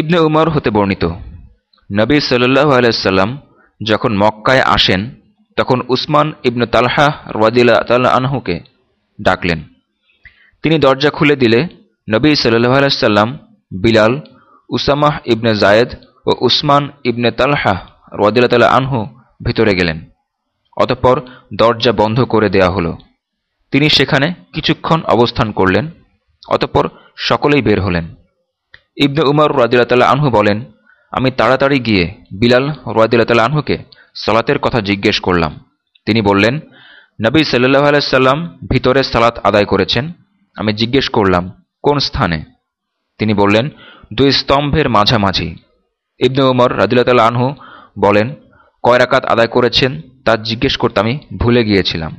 ইবনে উমর হতে বর্ণিত। নবী সাল্লাহ আলাইসাল্লাম যখন মক্কায় আসেন, তখন উসমান ইবনু তালহা রওয়াদিল্লা তাল্লাহ আনহুকে ডাকলেন। তিনি দরজা খুলে দিলে নবী সাল্লাহ আলাইসাল্লাম বিলাল, উসামাহ ইবনে জায়েদ ও উসমান ইবনে তালহা রওয়াদিল্লা তাল্লাহ আনহু ভিতরে গেলেন। অতঃপর দরজা বন্ধ করে দেয়া হলো। তিনি সেখানে কিছুক্ষণ অবস্থান করলেন, অতঃপর সকলেই বের হলেন। ইবনে উমর রাজিল্লা আনহু বলেন, আমি তাড়াতাড়ি গিয়ে বিলাল রাজিল্লা আনহুকে সালাতের কথা জিজ্ঞেস করলাম। তিনি বললেন, নবী সাল্লাহ আলাইসাল্লাম ভিতরে সালাত আদায় করেছেন। আমি জিজ্ঞেস করলাম, কোন স্থানে? তিনি বললেন, দুই স্তম্ভের মাঝামাঝি। ইবনে উমর রাজিল্লা আনহু বলেন, কয় রাকাত আদায় করেছেন তা জিজ্ঞেস করতে আমি ভুলে গিয়েছিলাম।